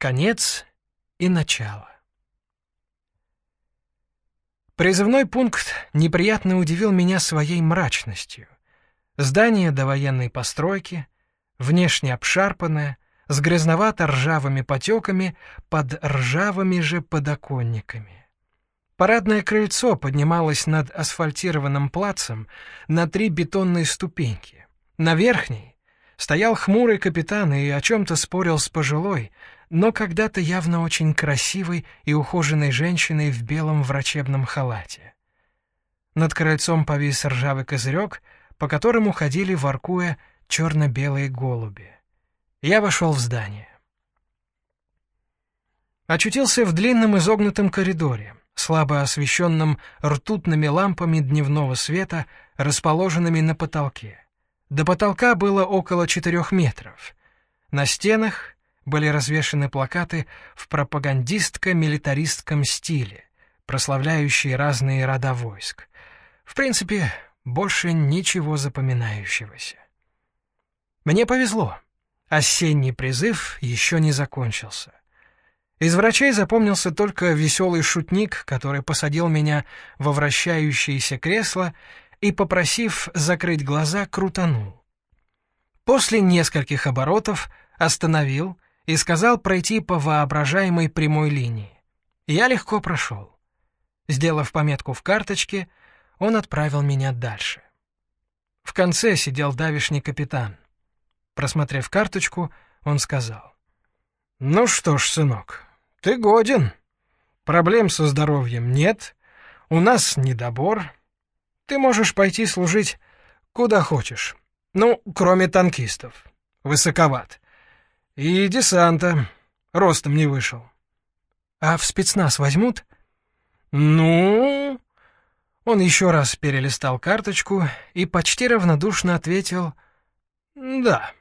Конец и начало. Призывной пункт неприятно удивил меня своей мрачностью. Здание довоенной постройки, внешне обшарпанное, с грязновато-ржавыми потеками под ржавыми же подоконниками. Парадное крыльцо поднималось над асфальтированным плацем на три бетонные ступеньки. На верхней стоял хмурый капитан и о чем-то спорил с пожилой, но когда-то явно очень красивой и ухоженной женщиной в белом врачебном халате. Над крыльцом повис ржавый козырек, по которому ходили, воркуя, черно-белые голуби. Я вошел в здание. Очутился в длинном изогнутом коридоре, слабо освещенном ртутными лампами дневного света, расположенными на потолке. До потолка было около четырех метров. На стенах были развешаны плакаты в пропагандистско-милитаристском стиле, прославляющие разные рода войск. В принципе, больше ничего запоминающегося. Мне повезло. Осенний призыв еще не закончился. Из врачей запомнился только веселый шутник, который посадил меня во вращающееся кресло и, попросив закрыть глаза, крутанул. После нескольких оборотов остановил и сказал пройти по воображаемой прямой линии. Я легко прошел. Сделав пометку в карточке, он отправил меня дальше. В конце сидел давишний капитан. Просмотрев карточку, он сказал. «Ну что ж, сынок, ты годен. Проблем со здоровьем нет, у нас недобор. Ты можешь пойти служить куда хочешь. Ну, кроме танкистов. Высоковат. И десанта. Ростом не вышел. А в спецназ возьмут? Ну... Он еще раз перелистал карточку и почти равнодушно ответил «Да».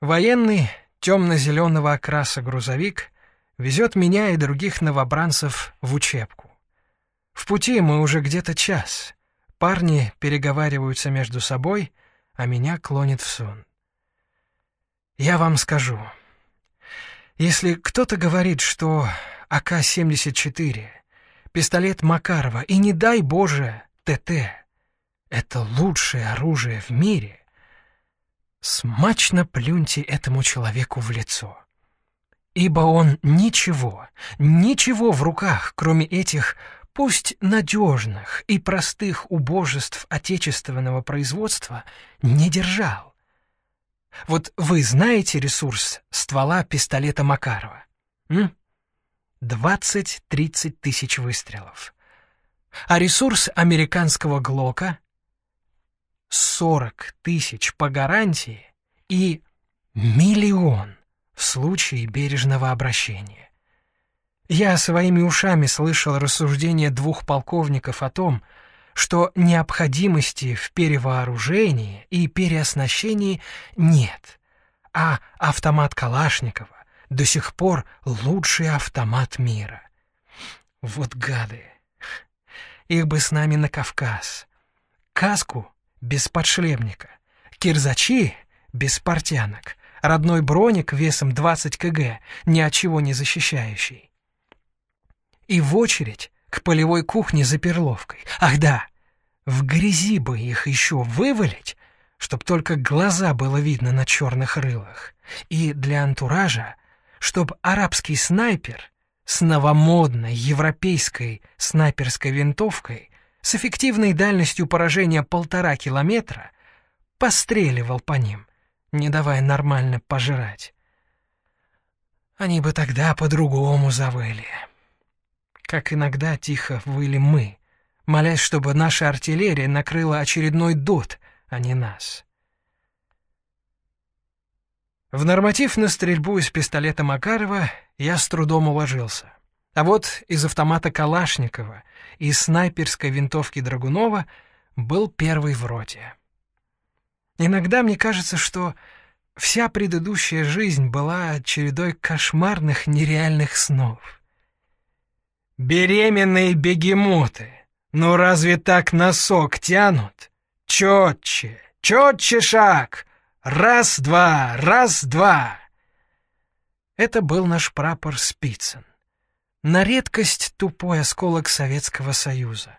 Военный темно-зеленого окраса грузовик везет меня и других новобранцев в учебку. В пути мы уже где-то час. Парни переговариваются между собой, а меня клонит в сон. Я вам скажу. Если кто-то говорит, что АК-74, пистолет Макарова и, не дай Боже, ТТ — это лучшее оружие в мире, смачно плюньте этому человеку в лицо. Ибо он ничего, ничего в руках, кроме этих пусть надежных и простых убожеств отечественного производства, не держал. Вот вы знаете ресурс ствола пистолета Макарова? Двадцать-тридцать тысяч выстрелов. А ресурс американского Глока — сорок тысяч по гарантии и миллион в случае бережного обращения. Я своими ушами слышал рассуждения двух полковников о том, необходимости в перевооружении и переоснащении нет, а автомат Калашникова до сих пор лучший автомат мира. Вот гады! Их бы с нами на Кавказ. Каску без подшлемника, кирзачи без портянок, родной броник весом 20 кг, ни от чего не защищающий. И в очередь к полевой кухне за перловкой. Ах да, в грязи бы их еще вывалить, чтоб только глаза было видно на черных рылах. И для антуража, чтоб арабский снайпер с новомодной европейской снайперской винтовкой с эффективной дальностью поражения полтора километра постреливал по ним, не давая нормально пожрать. Они бы тогда по-другому завыли как иногда тихо выли мы, молясь, чтобы наша артиллерия накрыла очередной дот, а не нас. В норматив на стрельбу из пистолета Макарова я с трудом уложился. А вот из автомата Калашникова и снайперской винтовки Драгунова был первый в роте. Иногда мне кажется, что вся предыдущая жизнь была чередой кошмарных нереальных снов. Беременные бегемоты. Ну разве так носок тянут? Четче, четче шаг. Раз-два, раз-два. Это был наш прапор Спицын. На редкость тупой осколок Советского Союза.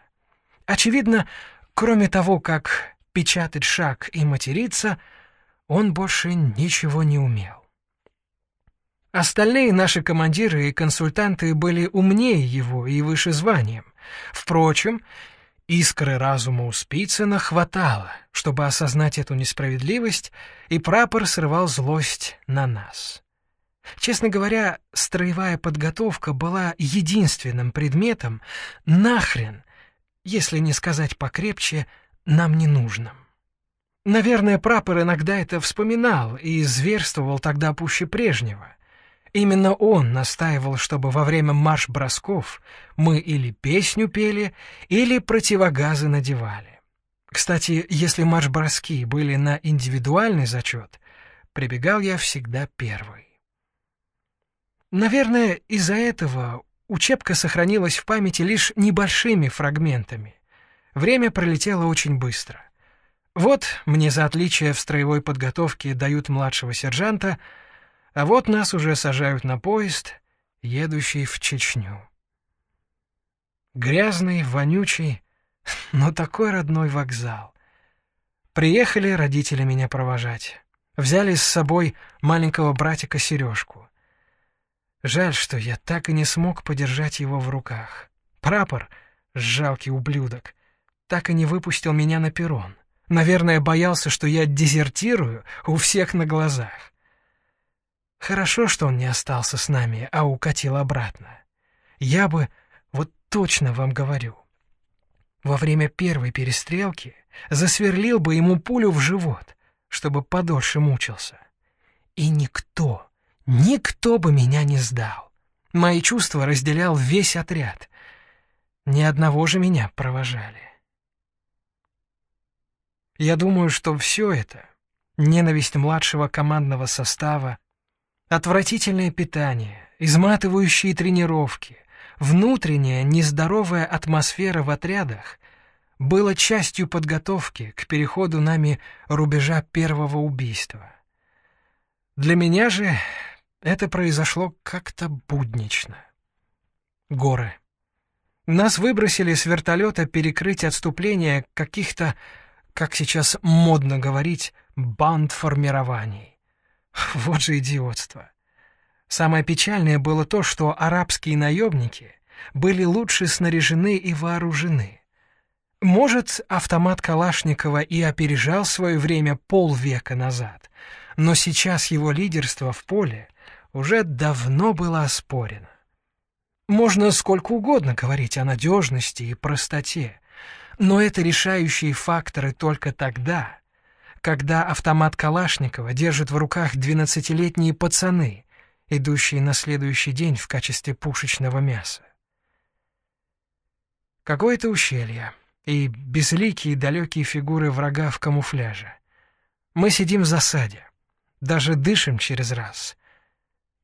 Очевидно, кроме того, как печатать шаг и материться, он больше ничего не умел. Остальные наши командиры и консультанты были умнее его и выше званием. Впрочем, искры разума у Спицына хватало, чтобы осознать эту несправедливость, и прапор срывал злость на нас. Честно говоря, строевая подготовка была единственным предметом, нахрен, если не сказать покрепче, нам не нужным. Наверное, прапор иногда это вспоминал и зверствовал тогда пуще прежнего. Именно он настаивал, чтобы во время марш-бросков мы или песню пели, или противогазы надевали. Кстати, если марш-броски были на индивидуальный зачет, прибегал я всегда первый. Наверное, из-за этого учебка сохранилась в памяти лишь небольшими фрагментами. Время пролетело очень быстро. Вот мне за отличие в строевой подготовке дают младшего сержанта, а вот нас уже сажают на поезд, едущий в Чечню. Грязный, вонючий, но такой родной вокзал. Приехали родители меня провожать. Взяли с собой маленького братика Сережку. Жаль, что я так и не смог подержать его в руках. Прапор, жалкий ублюдок, так и не выпустил меня на перрон. Наверное, боялся, что я дезертирую у всех на глазах. Хорошо, что он не остался с нами, а укатил обратно. Я бы, вот точно вам говорю, во время первой перестрелки засверлил бы ему пулю в живот, чтобы подольше мучился. И никто Никто бы меня не сдал. Мои чувства разделял весь отряд. Ни одного же меня провожали. Я думаю, что все это — ненависть младшего командного состава, отвратительное питание, изматывающие тренировки, внутренняя нездоровая атмосфера в отрядах — было частью подготовки к переходу нами рубежа первого убийства. Для меня же это произошло как-то буднично. Горы. Нас выбросили с вертолета перекрыть отступление каких-то, как сейчас модно говорить, банд-формирований. Вот же идиотство. Самое печальное было то, что арабские наемники были лучше снаряжены и вооружены. Может, автомат Калашникова и опережал свое время полвека назад, но сейчас его лидерство в поле — уже давно было оспорено. Можно сколько угодно говорить о надежности и простоте, но это решающие факторы только тогда, когда автомат Калашникова держит в руках двенадцатилетние пацаны, идущие на следующий день в качестве пушечного мяса. Какое-то ущелье и безликие далекие фигуры врага в камуфляже. Мы сидим в засаде, даже дышим через раз,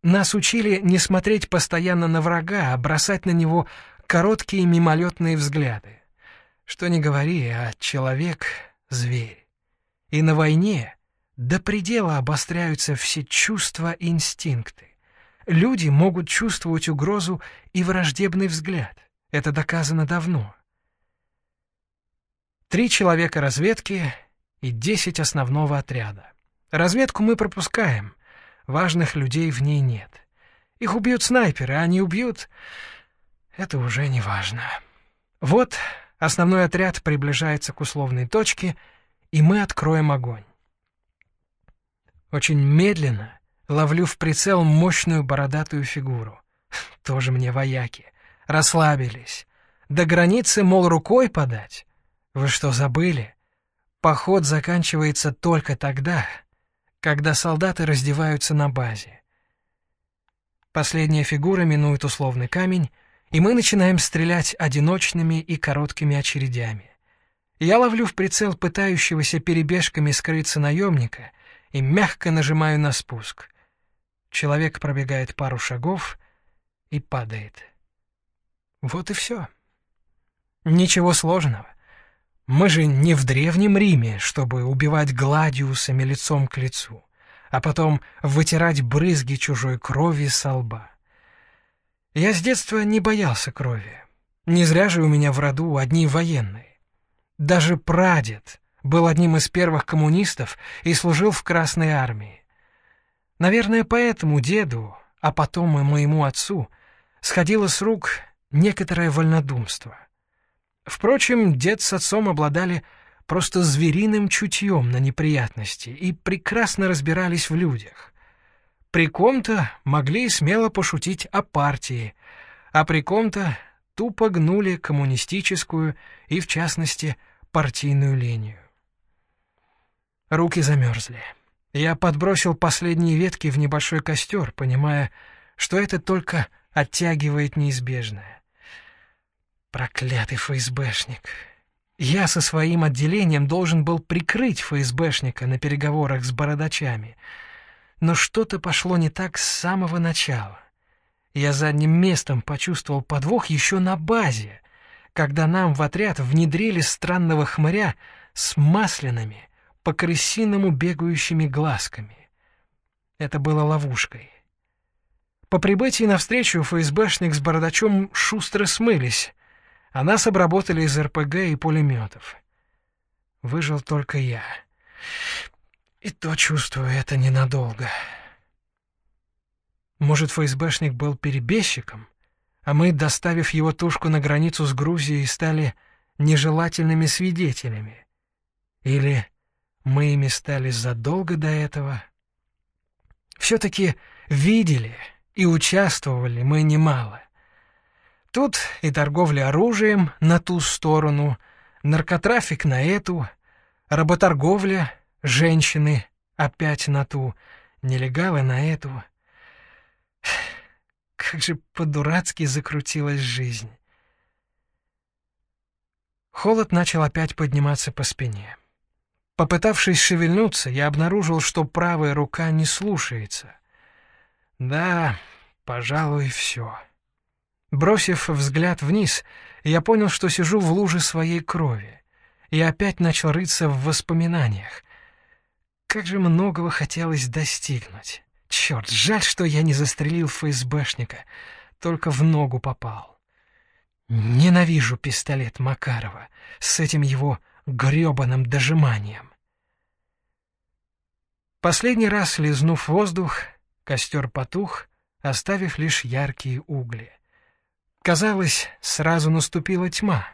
нас учили не смотреть постоянно на врага, а бросать на него короткие мимолетные взгляды. Что ни говори, а человек — зверь. И на войне до предела обостряются все чувства и инстинкты. Люди могут чувствовать угрозу и враждебный взгляд. Это доказано давно. Три человека разведки и десять основного отряда. Разведку мы пропускаем — Важных людей в ней нет. Их убьют снайперы, а не убьют — это уже не важно. Вот основной отряд приближается к условной точке, и мы откроем огонь. Очень медленно ловлю в прицел мощную бородатую фигуру. Тоже мне вояки. Расслабились. До границы, мол, рукой подать. Вы что, забыли? Поход заканчивается только тогда, когда солдаты раздеваются на базе. Последняя фигура минует условный камень, и мы начинаем стрелять одиночными и короткими очередями. Я ловлю в прицел пытающегося перебежками скрыться наемника и мягко нажимаю на спуск. Человек пробегает пару шагов и падает. Вот и все. Ничего сложного. Мы же не в Древнем Риме, чтобы убивать гладиусами лицом к лицу, а потом вытирать брызги чужой крови со лба. Я с детства не боялся крови. Не зря же у меня в роду одни военные. Даже прадед был одним из первых коммунистов и служил в Красной армии. Наверное, поэтому деду, а потом и моему отцу, сходило с рук некоторое вольнодумство. Впрочем, дед с отцом обладали просто звериным чутьем на неприятности и прекрасно разбирались в людях. При ком-то могли смело пошутить о партии, а при ком-то тупо гнули коммунистическую и, в частности, партийную линию. Руки замерзли. Я подбросил последние ветки в небольшой костер, понимая, что это только оттягивает неизбежное. Проклятый ФСБшник. Я со своим отделением должен был прикрыть ФСБшника на переговорах с бородачами. Но что-то пошло не так с самого начала. Я задним местом почувствовал подвох еще на базе, когда нам в отряд внедрили странного хмыря с масляными, по-крысиному бегающими глазками. Это было ловушкой. По прибытии навстречу ФСБшник с бородачом шустро смылись, а нас обработали из РПГ и пулеметов. Выжил только я. И то чувствую, это ненадолго. Может, ФСБшник был перебежчиком, а мы, доставив его тушку на границу с Грузией, стали нежелательными свидетелями? Или мы ими стали задолго до этого? Все-таки видели и участвовали мы немало. Тут и торговля оружием на ту сторону, наркотрафик на эту, работорговля, женщины опять на ту, нелегалы на эту. Как же по-дурацки закрутилась жизнь. Холод начал опять подниматься по спине. Попытавшись шевельнуться, я обнаружил, что правая рука не слушается. Да, пожалуй, все. Бросив взгляд вниз, я понял, что сижу в луже своей крови, и опять начал рыться в воспоминаниях. Как же многого хотелось достигнуть. Черт, жаль, что я не застрелил ФСБшника, только в ногу попал. Ненавижу пистолет Макарова с этим его грёбаным дожиманием. Последний раз, лизнув воздух, костер потух, оставив лишь яркие угли. Казалось, сразу наступила тьма.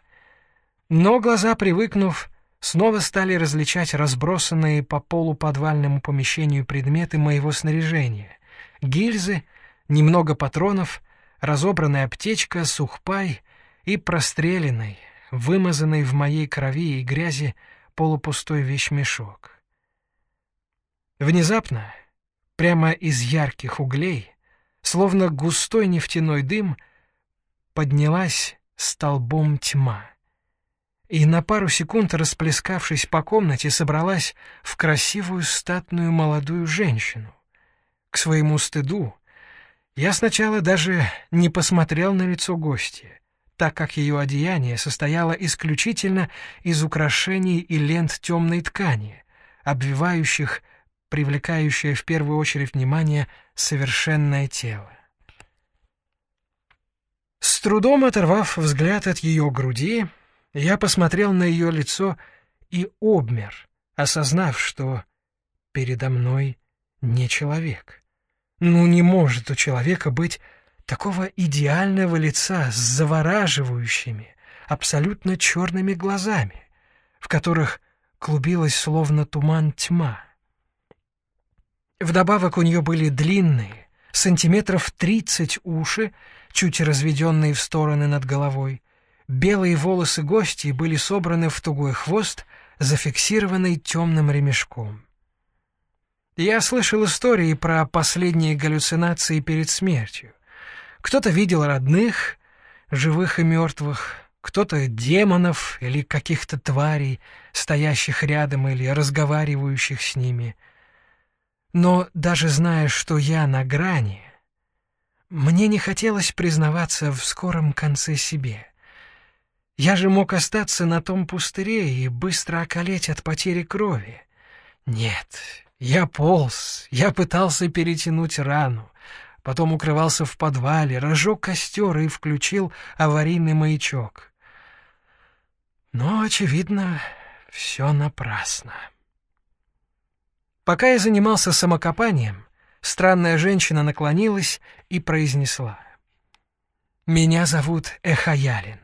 Но глаза, привыкнув, снова стали различать разбросанные по полу подвальному помещению предметы моего снаряжения. Гильзы, немного патронов, разобранная аптечка, сухпай и простреленный, вымазанный в моей крови и грязи полупустой вещмешок. Внезапно, прямо из ярких углей, словно густой нефтяной дым — поднялась столбом тьма. И на пару секунд, расплескавшись по комнате, собралась в красивую статную молодую женщину. К своему стыду я сначала даже не посмотрел на лицо гостя, так как ее одеяние состояло исключительно из украшений и лент темной ткани, обвивающих привлекающее в первую очередь внимание совершенное тело. С трудом оторвав взгляд от ее груди, я посмотрел на ее лицо и обмер, осознав, что передо мной не человек. Ну не может у человека быть такого идеального лица с завораживающими, абсолютно черными глазами, в которых клубилась словно туман тьма. Вдобавок у нее были длинные, сантиметров тридцать уши, чуть разведенные в стороны над головой. Белые волосы гостей были собраны в тугой хвост, зафиксированный темным ремешком. Я слышал истории про последние галлюцинации перед смертью. Кто-то видел родных, живых и мертвых, кто-то демонов или каких-то тварей, стоящих рядом или разговаривающих с ними. Но даже зная, что я на грани, мне не хотелось признаваться в скором конце себе. Я же мог остаться на том пустыре и быстро околеть от потери крови. Нет, Я полз, я пытался перетянуть рану, потом укрывался в подвале, разжег костер и включил аварийный маячок. Но, очевидно, все напрасно. Пока я занимался самокопанием, странная женщина наклонилась и произнесла. «Меня зовут Эхаялин.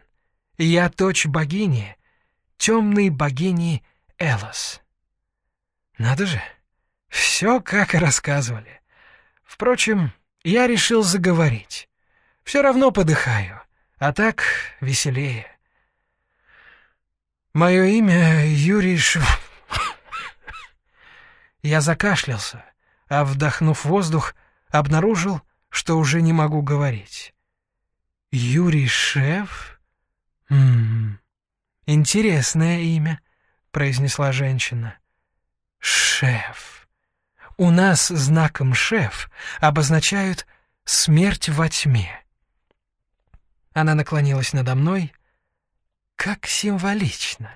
Я дочь богини, темной богини Элос». Надо же, все как и рассказывали. Впрочем, я решил заговорить. Все равно подыхаю, а так веселее. Мое имя Юрий Ш... Я закашлялся, а, вдохнув воздух, обнаружил, что уже не могу говорить. «Юрий Шеф? Интересное имя», — произнесла женщина. «Шеф. У нас знаком «шеф» обозначают «смерть во тьме». Она наклонилась надо мной. Как символично.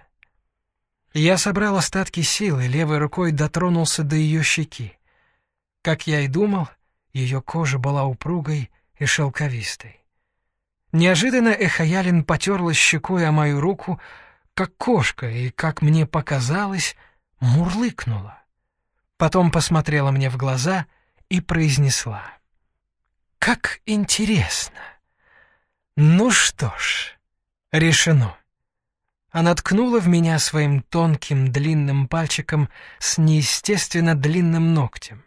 Я собрал остатки силы, левой рукой дотронулся до ее щеки. Как я и думал, ее кожа была упругой и шелковистой. Неожиданно Эхаялин потерлась щекой о мою руку, как кошка, и, как мне показалось, мурлыкнула. Потом посмотрела мне в глаза и произнесла. «Как интересно! Ну что ж, решено». Она ткнула в меня своим тонким длинным пальчиком с неестественно длинным ногтем.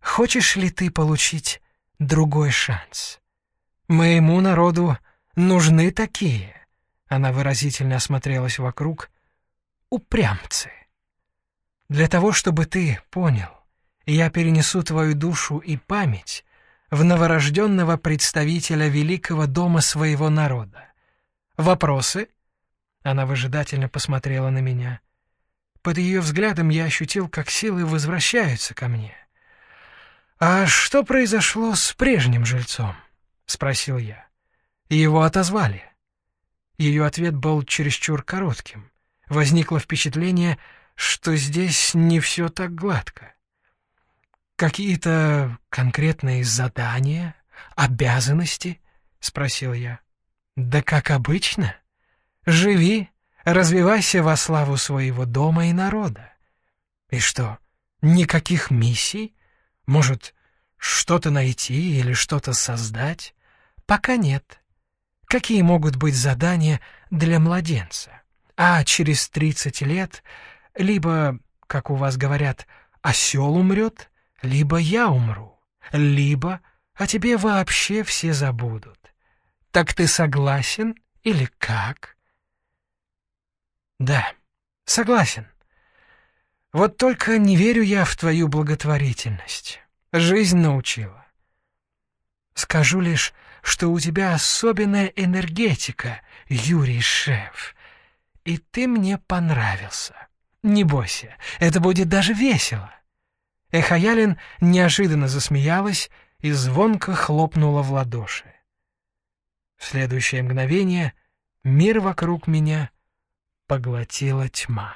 «Хочешь ли ты получить другой шанс? Моему народу нужны такие». Она выразительно осмотрелась вокруг. «Упрямцы. Для того, чтобы ты понял, я перенесу твою душу и память в новорожденного представителя великого дома своего народа. Вопросы?» Она выжидательно посмотрела на меня. Под ее взглядом я ощутил, как силы возвращаются ко мне. «А что произошло с прежним жильцом?» — спросил я. Его отозвали. Ее ответ был чересчур коротким. Возникло впечатление, что здесь не все так гладко. «Какие-то конкретные задания, обязанности?» — спросил я. «Да как обычно», Живи, развивайся во славу своего дома и народа. И что, никаких миссий? Может, что-то найти или что-то создать? Пока нет. Какие могут быть задания для младенца? А через 30 лет либо, как у вас говорят, осел умрет, либо я умру, либо о тебе вообще все забудут. Так ты согласен или как? Да, согласен. Вот только не верю я в твою благотворительность. Жизнь научила. Скажу лишь, что у тебя особенная энергетика, Юрий Шеф. И ты мне понравился. Не бойся, это будет даже весело. Эхаялин неожиданно засмеялась и звонко хлопнула в ладоши. В следующее мгновение мир вокруг меня поглотила тьма.